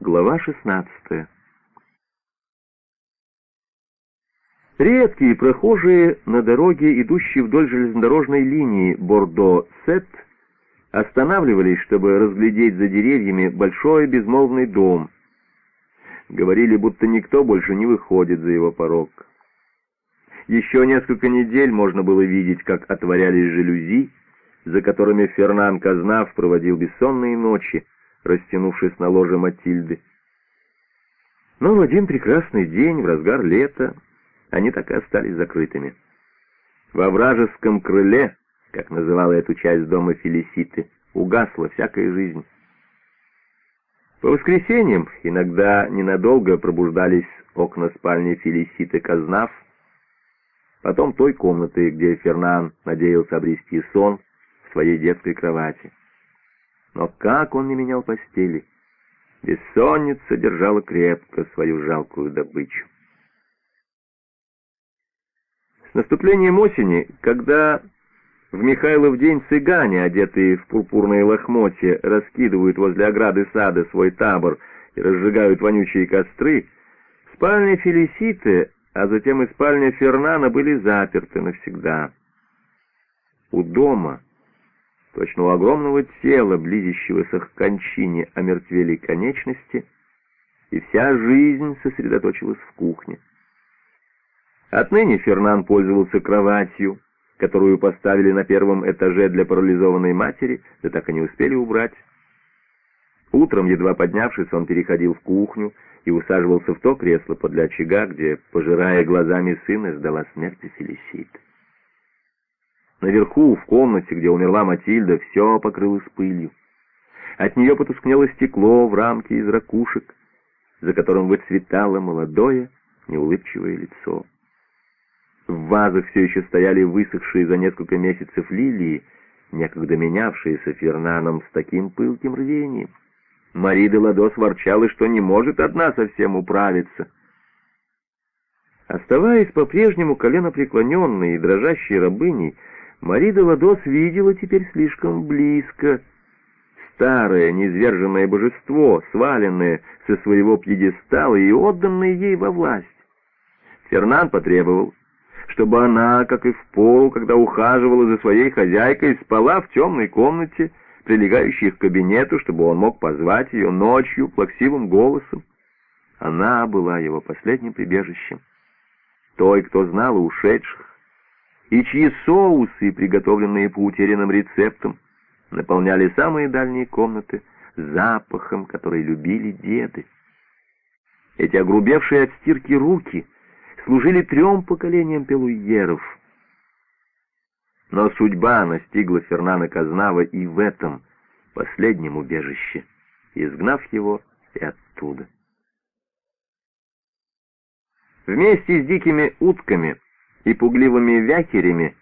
Глава 16 Редкие прохожие на дороге, идущей вдоль железнодорожной линии Бордо-Сет, останавливались, чтобы разглядеть за деревьями большой безмолвный дом. Говорили, будто никто больше не выходит за его порог. Еще несколько недель можно было видеть, как отворялись жалюзи, за которыми Фернан Казнав проводил бессонные ночи, растянувшись на ложе Матильды. Но в один прекрасный день, в разгар лета, они так и остались закрытыми. Во вражеском крыле, как называла эту часть дома Фелиситы, угасла всякая жизнь. По воскресеньям иногда ненадолго пробуждались окна спальни Фелиситы Казнав, потом той комнаты, где Фернан надеялся обрести сон в своей детской кровати. Но как он не менял постели! Бессонница держала крепко свою жалкую добычу. С наступлением осени, когда в Михайлов день цыгане, одетые в пурпурные лохмотья, раскидывают возле ограды сада свой табор и разжигают вонючие костры, спальня Фелиситы, а затем и спальня Фернана были заперты навсегда. У дома, точно у огромного тела, близящегося к кончине, омертвели конечности, и вся жизнь сосредоточилась в кухне. Отныне Фернан пользовался кроватью, которую поставили на первом этаже для парализованной матери, да так и не успели убрать. Утром, едва поднявшись, он переходил в кухню и усаживался в то кресло подле очага, где, пожирая глазами сына, ждала смерти Фелисит. Наверху, в комнате, где умерла Матильда, все покрылось пылью. От нее потускнело стекло в рамке из ракушек, за которым выцветало молодое, неулыбчивое лицо. В вазах все еще стояли высохшие за несколько месяцев лилии, некогда менявшиеся Фернаном с таким пылким рвением. Мари де Ладос ворчала, что не может одна совсем управиться. Оставаясь по-прежнему коленопреклоненной и дрожащей рабыней, Мари де видела теперь слишком близко старое низверженное божество, сваленное со своего пьедестала и отданное ей во власть. Фернан потребовал, чтобы она, как и в пору, когда ухаживала за своей хозяйкой, спала в темной комнате, прилегающей к кабинету, чтобы он мог позвать ее ночью плаксивым голосом. Она была его последним прибежищем. Той, кто знал ушедших, и чьи соусы, приготовленные по утерянным рецептам, наполняли самые дальние комнаты запахом, который любили деды. Эти огрубевшие от стирки руки — служили трем поколениям пелуйеров. Но судьба настигла Фернана Казнава и в этом последнем убежище, изгнав его и оттуда. Вместе с дикими утками и пугливыми вякерями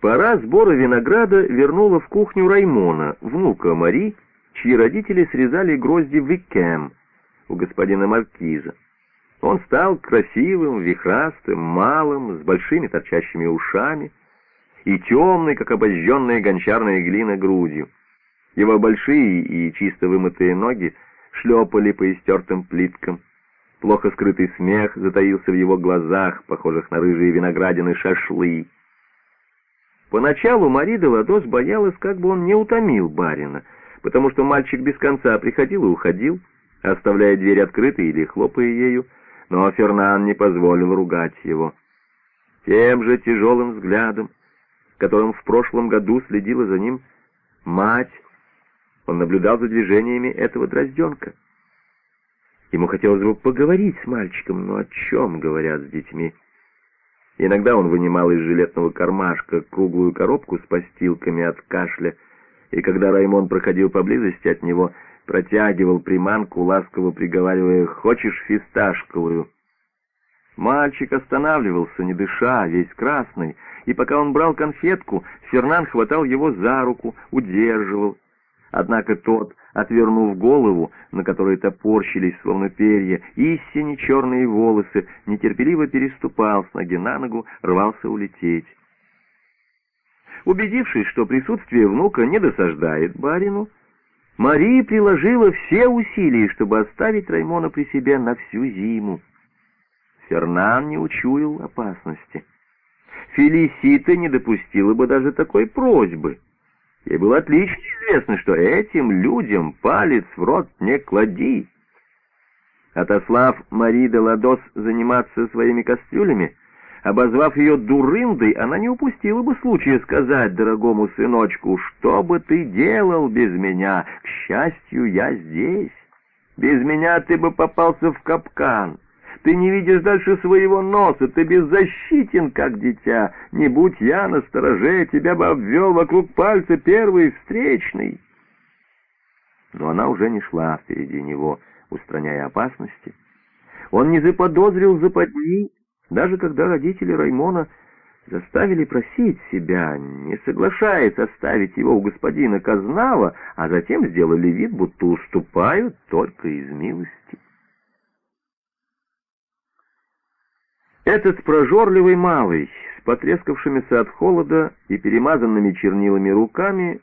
пора сбора винограда вернула в кухню Раймона, внука Мари, чьи родители срезали грозди Викем у господина Маркиза. Он стал красивым, вихрастым, малым, с большими торчащими ушами и темной, как обожженная гончарная глина, грудью. Его большие и чисто вымытые ноги шлепали по истертым плиткам. Плохо скрытый смех затаился в его глазах, похожих на рыжие виноградины шашлы. Поначалу Мари де Ладос боялась, как бы он не утомил барина, потому что мальчик без конца приходил и уходил, оставляя дверь открытой или хлопая ею, но Фернан не позволил ругать его. Тем же тяжелым взглядом, которым в прошлом году следила за ним мать, он наблюдал за движениями этого дрозденка. Ему хотелось бы поговорить с мальчиком, но о чем говорят с детьми? Иногда он вынимал из жилетного кармашка круглую коробку с постилками от кашля, и когда Раймон проходил поблизости от него, протягивал приманку, ласково приговаривая «Хочешь фисташковую?» Мальчик останавливался, не дыша, весь красный, и пока он брал конфетку, Фернан хватал его за руку, удерживал. Однако тот, отвернув голову, на которой топорщились, словно перья, истине черные волосы, нетерпеливо переступал с ноги на ногу, рвался улететь. Убедившись, что присутствие внука не досаждает барину, Мари приложила все усилия, чтобы оставить Раймона при себе на всю зиму. Фернан не учуял опасности. Фелисита не допустила бы даже такой просьбы. Ей было отлично известно, что этим людям палец в рот не клади. Отослав Мари де Ладос заниматься своими кастрюлями, обозвав ее дурындой, она не упустила бы случая сказать дорогому сыночку, «Что бы ты делал без меня? К счастью, я здесь. Без меня ты бы попался в капкан». Ты не видишь дальше своего носа, ты беззащитен, как дитя. Не будь я на стороже, тебя бы обвел вокруг пальца первый встречный. Но она уже не шла впереди него, устраняя опасности. Он не заподозрил западни, даже когда родители Раймона заставили просить себя, не соглашаясь оставить его у господина Казнава, а затем сделали вид, будто уступают только из милости. Этот прожорливый малый, с потрескавшимися от холода и перемазанными чернилами руками,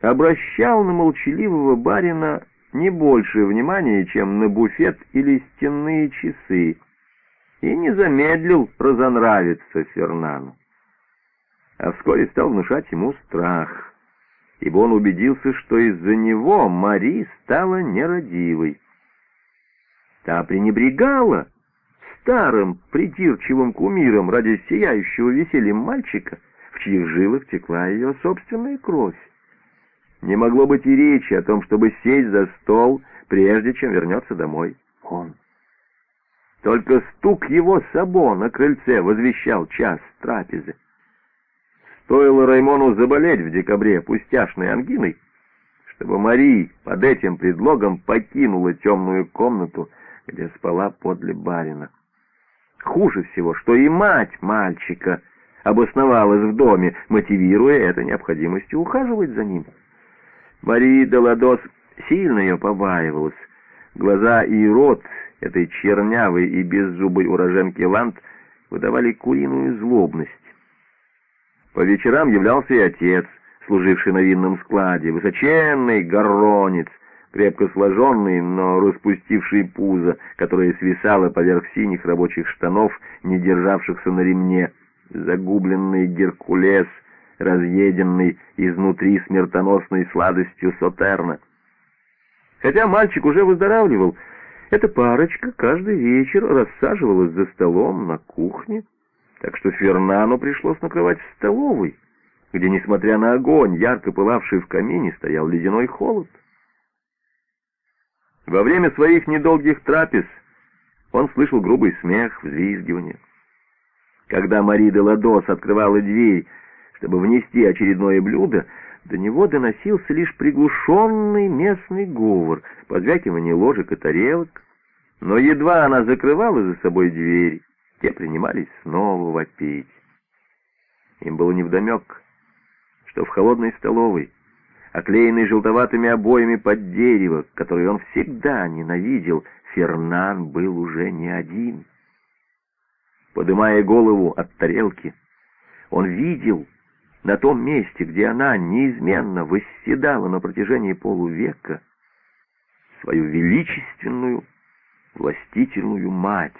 обращал на молчаливого барина не больше внимания, чем на буфет или стенные часы, и не замедлил разонравиться Фернану. А вскоре стал внушать ему страх, ибо он убедился, что из-за него Мари стала нерадивой. Та пренебрегала старым придирчивым кумиром ради сияющего весельем мальчика, в чьих жилах текла ее собственная кровь. Не могло быть и речи о том, чтобы сесть за стол, прежде чем вернется домой он. Только стук его сабо на крыльце возвещал час трапезы. Стоило Раймону заболеть в декабре пустяшной ангиной, чтобы Мари под этим предлогом покинула темную комнату, где спала подле барина. Хуже всего, что и мать мальчика обосновалась в доме, мотивируя это необходимостью ухаживать за ним. Мария Деладос сильно ее побаивалась. Глаза и рот этой чернявой и беззубой уроженки Ланд выдавали куриную злобность. По вечерам являлся и отец, служивший на винном складе, высоченный горонец, крепко сложенный, но распустивший пузо, которое свисало поверх синих рабочих штанов, не державшихся на ремне, загубленный Геркулес, разъеденный изнутри смертоносной сладостью Сотерна. Хотя мальчик уже выздоравливал, эта парочка каждый вечер рассаживалась за столом на кухне, так что Фернану пришлось накрывать в столовой, где, несмотря на огонь, ярко пылавший в камине, стоял ледяной холод. Во время своих недолгих трапез он слышал грубый смех, взвизгивание. Когда Мари де Ладос открывала дверь, чтобы внести очередное блюдо, до него доносился лишь приглушенный местный говор, позвякивание ложек и тарелок. Но едва она закрывала за собой дверь, те принимались снова вопить. Им было невдомек, что в холодной столовой оклеенный желтоватыми обоями под дерево, который он всегда ненавидел, Фернан был уже не один. Подымая голову от тарелки, он видел на том месте, где она неизменно восседала на протяжении полувека, свою величественную, властительную мать,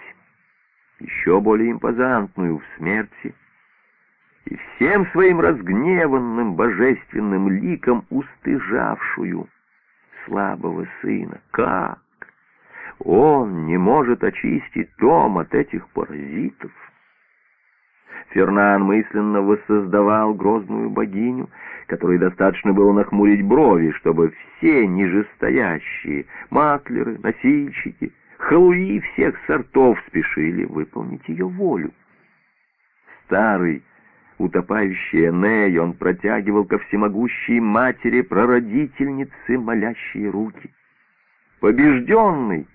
еще более импозантную в смерти, и всем своим разгневанным божественным ликом устыжавшую слабого сына. Как? Он не может очистить дом от этих паразитов. Фернан мысленно воссоздавал грозную богиню, которой достаточно было нахмурить брови, чтобы все нижестоящие, маклеры, носильщики, халуи всех сортов спешили выполнить ее волю. Старый, утопающий Эней, он протягивал ко всемогущей матери прародительницы молящие руки. Побежденный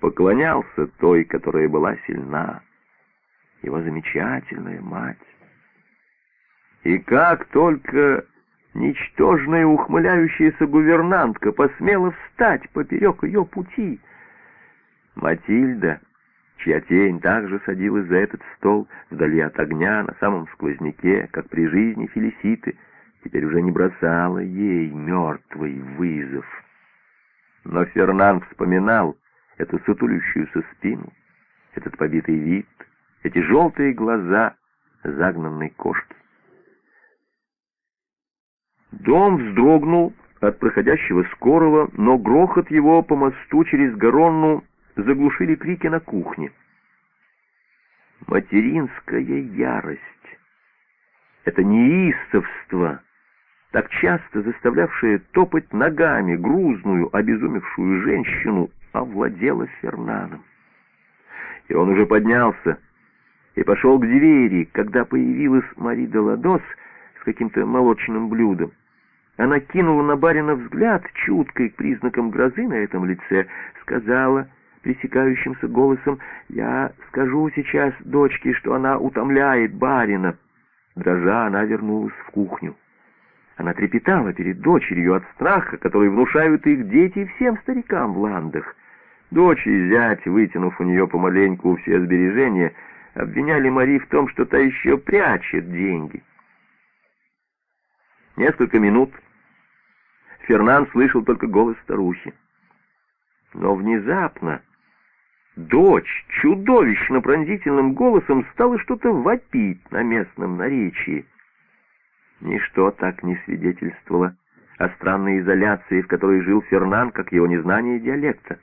поклонялся той, которая была сильна, его замечательная мать. И как только ничтожная ухмыляющаяся гувернантка посмела встать поперек ее пути, Матильда чья тень также садилась за этот стол вдали от огня на самом сквозняке, как при жизни Фелиситы, теперь уже не бросала ей мертвый вызов. Но Фернан вспоминал эту сутулющуюся спину, этот побитый вид, эти желтые глаза загнанной кошки. Дом вздрогнул от проходящего скорого, но грохот его по мосту через Гаронну заглушили крики на кухне. Материнская ярость. Это неистовство, так часто заставлявшее топать ногами грузную, обезумевшую женщину, овладело Фернаном. И он уже поднялся и пошел к двери, когда появилась Мари де Ладос с каким-то молочным блюдом. Она кинула на барина взгляд, чуткой к признакам грозы на этом лице, сказала пресекающимся голосом, «Я скажу сейчас дочке, что она утомляет барина». Дрожа, она вернулась в кухню. Она трепетала перед дочерью от страха, который внушают их дети всем старикам в ландах. Дочь и зять, вытянув у нее помаленьку все сбережения, обвиняли Мари в том, что та еще прячет деньги. Несколько минут Фернан слышал только голос старухи. Но внезапно дочь чудовищно пронзительным голосом стала что-то вопить на местном наречии. Ничто так не свидетельствовало о странной изоляции, в которой жил Фернан, как его незнание диалекта.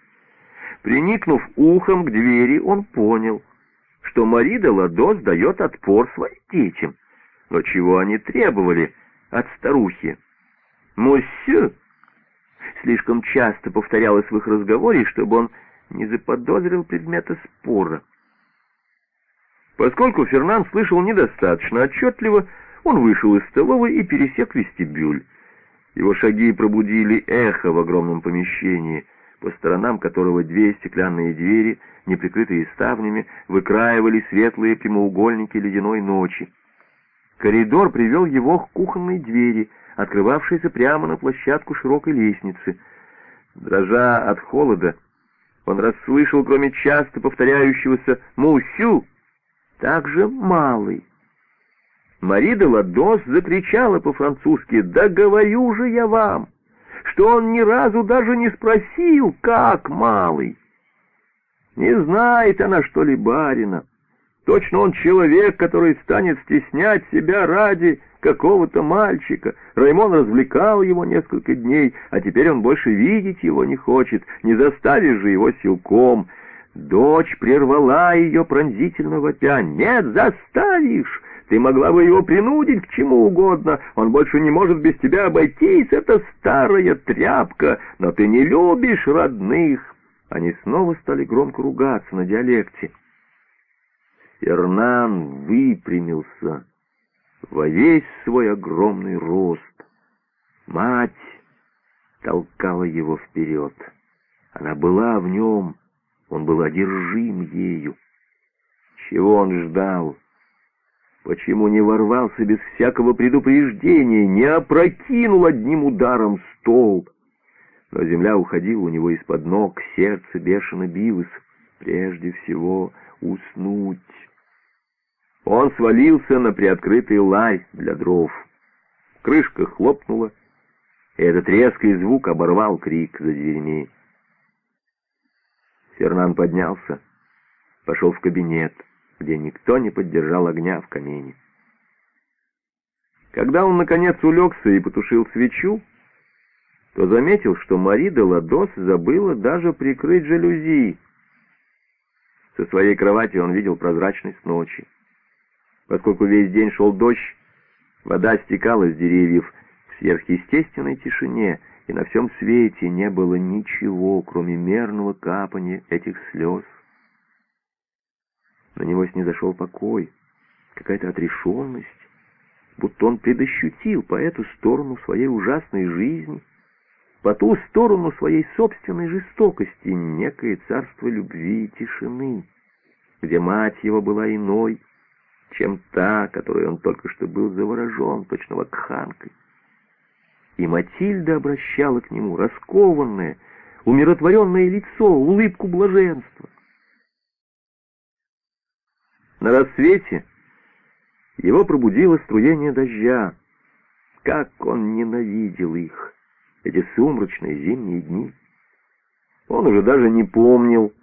Приникнув ухом к двери, он понял, что Мари де Ладос дает отпор своим детям. Но чего они требовали от старухи? «Мосье!» слишком часто повторялось в их разговоре, чтобы он не заподозрил предмета спора. Поскольку Фернан слышал недостаточно отчетливо, он вышел из столовой и пересек вестибюль. Его шаги пробудили эхо в огромном помещении, по сторонам которого две стеклянные двери, не прикрытые ставнями, выкраивали светлые прямоугольники ледяной ночи. Коридор привел его к кухонной двери — открывавшейся прямо на площадку широкой лестницы. Дрожа от холода, он расслышал, кроме часто повторяющегося «Мусю», также «малый». Мари де Ладос закричала по-французски «Да говорю же я вам!» что он ни разу даже не спросил, как малый. Не знает она, что ли, барина. Точно он человек, который станет стеснять себя ради какого-то мальчика. Раймон развлекал его несколько дней, а теперь он больше видеть его не хочет, не заставишь же его силком. Дочь прервала ее пронзительно вопя. «Нет, заставишь! Ты могла бы его принудить к чему угодно. Он больше не может без тебя обойтись. Это старая тряпка, но ты не любишь родных». Они снова стали громко ругаться на диалекте. Фернан выпрямился во весь свой огромный рост. Мать толкала его вперед. Она была в нем, он был одержим ею. Чего он ждал? Почему не ворвался без всякого предупреждения, не опрокинул одним ударом стол? Но земля уходила у него из-под ног, сердце бешено билось. Прежде всего уснуть. Он свалился на приоткрытый лай для дров. Крышка хлопнула, и этот резкий звук оборвал крик за дверьми. Фернан поднялся, пошел в кабинет, где никто не поддержал огня в камине. Когда он, наконец, улегся и потушил свечу, то заметил, что Мари де Ладос забыла даже прикрыть жалюзи. Со своей кровати он видел прозрачность ночи. Поскольку весь день шел дождь, вода стекала с деревьев в сверхъестественной тишине, и на всем свете не было ничего, кроме мерного капания этих слез. На него снизошел покой, какая-то отрешенность, будто он предощутил по эту сторону своей ужасной жизни, по ту сторону своей собственной жестокости, некое царство любви и тишины, где мать его была иной, чем та, которой он только что был заворожен, точно вакханкой. И Матильда обращала к нему раскованное, умиротворенное лицо, улыбку блаженства. На рассвете его пробудило струение дождя. Как он ненавидел их, эти сумрачные зимние дни. Он уже даже не помнил,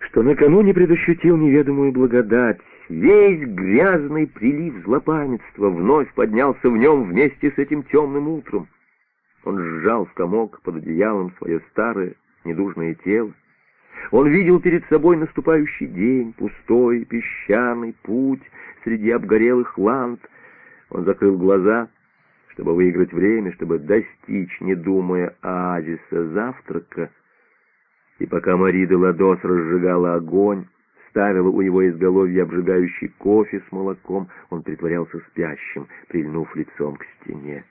что накануне предощутил неведомую благодать. Весь грязный прилив злопамятства вновь поднялся в нем вместе с этим темным утром. Он сжал в комок под одеялом свое старое, недужное тело. Он видел перед собой наступающий день, пустой, песчаный путь среди обгорелых ланд. Он закрыл глаза, чтобы выиграть время, чтобы достичь, не думая оазиса завтрака. И пока Мари де Ладос разжигала огонь, ставила у его изголовья обжигающий кофе с молоком, он притворялся спящим, прильнув лицом к стене.